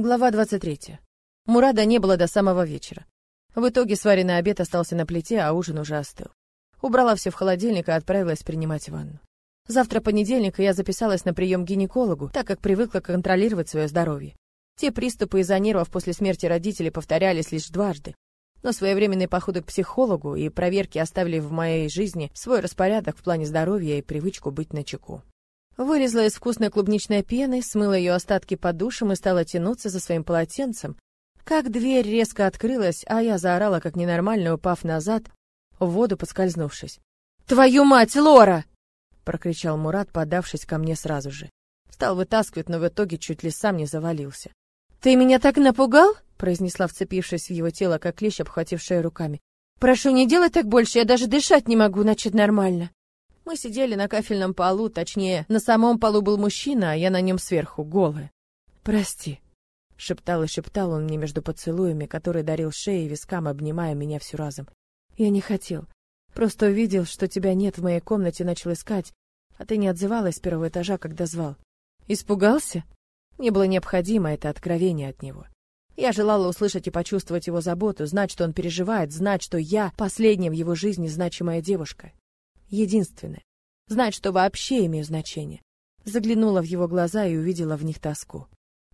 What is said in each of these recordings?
Глава 23. Мурада не было до самого вечера. В итоге сваренный обед остался на плите, а ужин уже остыл. Убрала все в холодильник и отправилась принимать ванну. Завтра понедельник, и я записалась на прием к гинекологу, так как привыкла контролировать свое здоровье. Те приступы из-за нервов после смерти родителей повторялись лишь дважды. Но своевременные походы к психологу и проверки оставили в моей жизни свой распорядок в плане здоровья и привычку быть начеку. Вылезла из вкусной клубничной пены, смыла ее остатки под душем и стала тянуться за своим полотенцем. Как дверь резко открылась, а я заорала, как ненормально, упав назад, в воду подскользнувшись. «Твою мать, Лора!» — прокричал Мурат, подавшись ко мне сразу же. Стал вытаскивать, но в итоге чуть ли сам не завалился. «Ты меня так напугал?» — произнесла, вцепившись в его тело, как клещ, обхватив руками. «Прошу, не делай так больше, я даже дышать не могу, начать нормально». Мы сидели на кафельном полу, точнее, на самом полу был мужчина, а я на нем сверху, голая. «Прости», — шептал и шептал он мне между поцелуями, который дарил шее и вискам, обнимая меня всю разом. «Я не хотел. Просто увидел, что тебя нет в моей комнате, начал искать, а ты не отзывалась с первого этажа, когда звал. Испугался? Мне было необходимо это откровение от него. Я желала услышать и почувствовать его заботу, знать, что он переживает, знать, что я последняя в его жизни значимая девушка единственное. Знать, что вообще имею значение. Заглянула в его глаза и увидела в них тоску.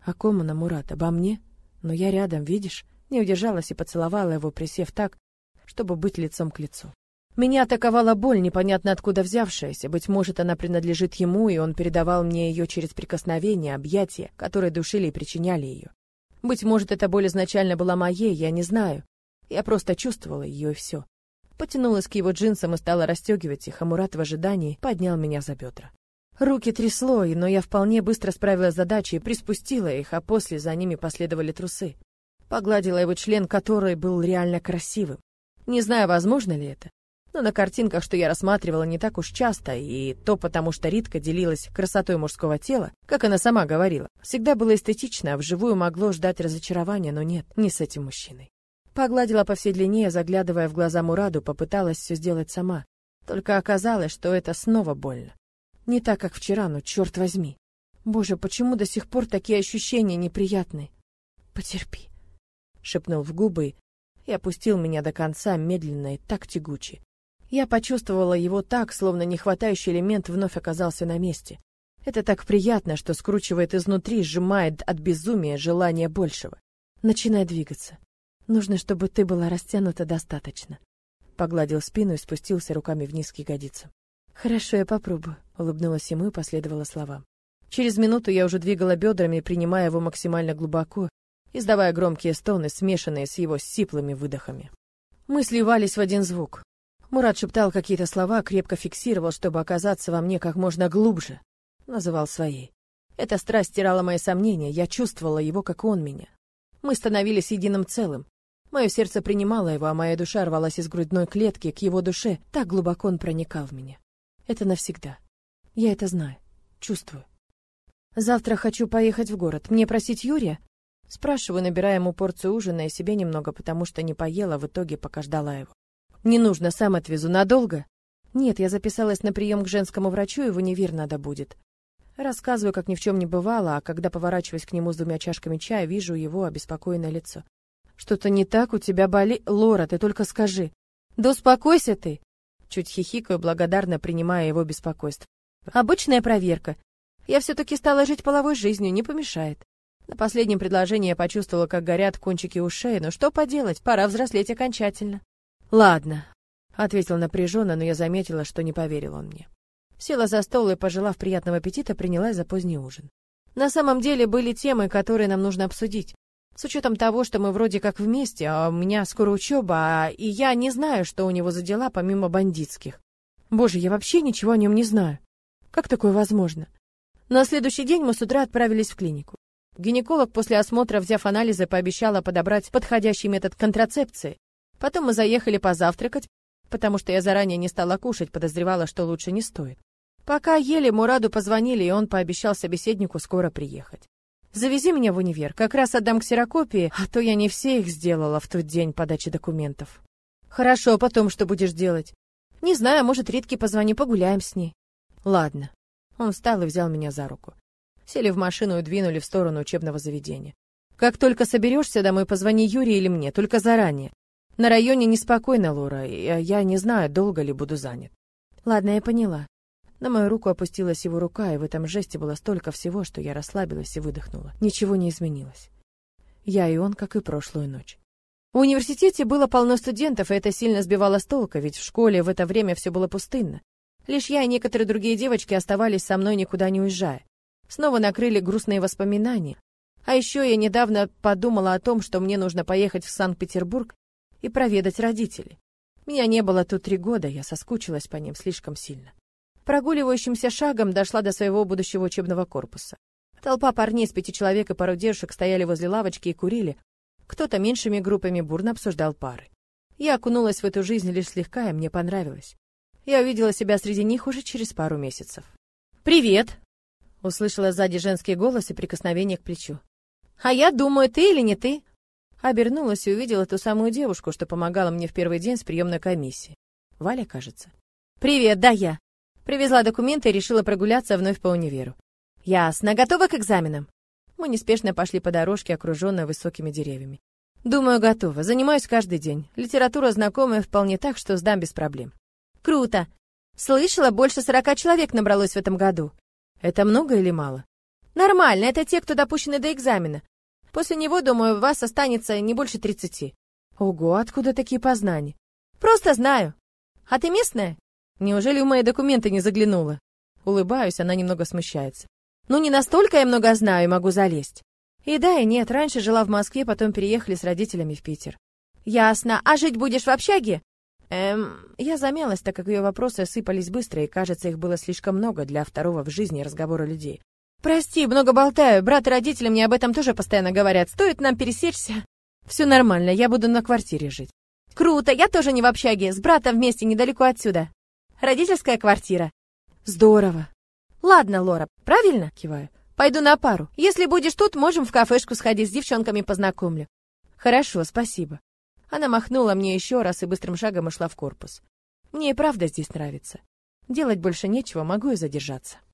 О ком она, Мурат, обо мне? Но я рядом, видишь? Не удержалась и поцеловала его, присев так, чтобы быть лицом к лицу. Меня атаковала боль, непонятно откуда взявшаяся. Быть может, она принадлежит ему, и он передавал мне ее через прикосновения, объятия, которые душили и причиняли ее. Быть может, эта боль изначально была моей, я не знаю. Я просто чувствовала ее, и все. Потянулась к его джинсам и стала расстегивать их, а Мурат в ожидании поднял меня за бедра. Руки трясло, но я вполне быстро справилась с задачей, приспустила их, а после за ними последовали трусы. Погладила его член, который был реально красивым. Не знаю, возможно ли это, но на картинках, что я рассматривала не так уж часто, и то потому, что Ритка делилась красотой мужского тела, как она сама говорила, всегда было эстетично, а вживую могло ждать разочарования, но нет, не с этим мужчиной. Погладила по всей длине, заглядывая в глаза Мураду, попыталась все сделать сама. Только оказалось, что это снова больно. Не так, как вчера, но черт возьми. Боже, почему до сих пор такие ощущения неприятные? Потерпи, шепнул в губы и опустил меня до конца медленно и так тягуче. Я почувствовала его так, словно нехватающий элемент вновь оказался на месте. Это так приятно, что скручивает изнутри, сжимает от безумия желание большего. Начинай двигаться. Нужно, чтобы ты была растянута достаточно. Погладил спину и спустился руками вниз к ягодицам. Хорошо, я попробую, улыбнулась ему и последовала словам. Через минуту я уже двигала бедрами, принимая его максимально глубоко, издавая громкие стоны, смешанные с его сиплыми выдохами. Мы сливались в один звук. Мурат шептал какие-то слова, крепко фиксировал, чтобы оказаться во мне как можно глубже. Называл своей. Эта страсть стирала мои сомнения, я чувствовала его, как он меня. Мы становились единым целым. Мое сердце принимало его, а моя душа рвалась из грудной клетки к его душе, так глубоко он проникал в меня. Это навсегда. Я это знаю, чувствую. Завтра хочу поехать в город. Мне просить Юрия? Спрашиваю, набирая ему порцию ужина и себе немного, потому что не поела в итоге, пока ждала его. Не нужно, сам отвезу. Надолго? Нет, я записалась на прием к женскому врачу, и в надо будет. Рассказываю, как ни в чем не бывало, а когда поворачиваюсь к нему с двумя чашками чая, вижу его обеспокоенное лицо. Что-то не так у тебя боли, Лора, ты только скажи. Да успокойся ты. Чуть хихикаю, благодарно принимая его беспокойство. Обычная проверка. Я все-таки стала жить половой жизнью, не помешает. На последнем предложении я почувствовала, как горят кончики ушей, но что поделать, пора взрослеть окончательно. Ладно, ответил напряженно, но я заметила, что не поверил он мне. Села за стол и, пожелав приятного аппетита, принялась за поздний ужин. На самом деле были темы, которые нам нужно обсудить. С учетом того, что мы вроде как вместе, а у меня скоро учеба, а и я не знаю, что у него за дела помимо бандитских. Боже, я вообще ничего о нем не знаю. Как такое возможно? На следующий день мы с утра отправились в клинику. Гинеколог после осмотра, взяв анализы, пообещала подобрать подходящий метод контрацепции. Потом мы заехали позавтракать, потому что я заранее не стала кушать, подозревала, что лучше не стоит. Пока ели, Мураду позвонили, и он пообещал собеседнику скоро приехать. Завези меня в универ, как раз отдам ксерокопии, а то я не все их сделала в тот день подачи документов. Хорошо, а потом что будешь делать? Не знаю, может, Ритке позвони, погуляем с ней. Ладно. Он встал и взял меня за руку. Сели в машину и двинули в сторону учебного заведения. Как только соберешься домой, позвони Юре или мне, только заранее. На районе неспокойно, Лора, и я не знаю, долго ли буду занят. Ладно, я поняла. На мою руку опустилась его рука, и в этом жесте было столько всего, что я расслабилась и выдохнула. Ничего не изменилось. Я и он, как и прошлую ночь. В университете было полно студентов, и это сильно сбивало с толка, ведь в школе в это время все было пустынно. Лишь я и некоторые другие девочки оставались со мной, никуда не уезжая. Снова накрыли грустные воспоминания. А еще я недавно подумала о том, что мне нужно поехать в Санкт-Петербург и проведать родителей. Меня не было тут три года, я соскучилась по ним слишком сильно. Прогуливающимся шагом дошла до своего будущего учебного корпуса. Толпа парней с пяти человек и пару девушек стояли возле лавочки и курили. Кто-то меньшими группами бурно обсуждал пары. Я окунулась в эту жизнь лишь слегка, и мне понравилось. Я увидела себя среди них уже через пару месяцев. «Привет!» — услышала сзади женский голос и прикосновение к плечу. «А я думаю, ты или не ты?» Обернулась и увидела ту самую девушку, что помогала мне в первый день с приемной комиссии. Валя, кажется. «Привет, да я!» Привезла документы и решила прогуляться вновь по универу. Ясно, готова к экзаменам? Мы неспешно пошли по дорожке, окруженной высокими деревьями. Думаю, готова. Занимаюсь каждый день. Литература знакомая вполне так, что сдам без проблем. Круто. Слышала, больше сорока человек набралось в этом году. Это много или мало? Нормально, это те, кто допущены до экзамена. После него, думаю, вас останется не больше тридцати. Ого, откуда такие познания? Просто знаю. А ты местная? Неужели в мои документы не заглянула? Улыбаюсь, она немного смущается. Ну, не настолько я много знаю и могу залезть. И да, и нет, раньше жила в Москве, потом переехали с родителями в Питер. Ясно. А жить будешь в общаге? Эм, я замялась, так как ее вопросы сыпались быстро, и, кажется, их было слишком много для второго в жизни разговора людей. Прости, много болтаю. Брат и родители мне об этом тоже постоянно говорят. Стоит нам пересечься. Все нормально, я буду на квартире жить. Круто, я тоже не в общаге, с братом вместе недалеко отсюда. Родительская квартира. Здорово. Ладно, Лора, правильно? Киваю. Пойду на пару. Если будешь тут, можем в кафешку сходить, с девчонками познакомлю. Хорошо, спасибо. Она махнула мне еще раз и быстрым шагом ушла в корпус. Мне и правда здесь нравится. Делать больше нечего, могу и задержаться.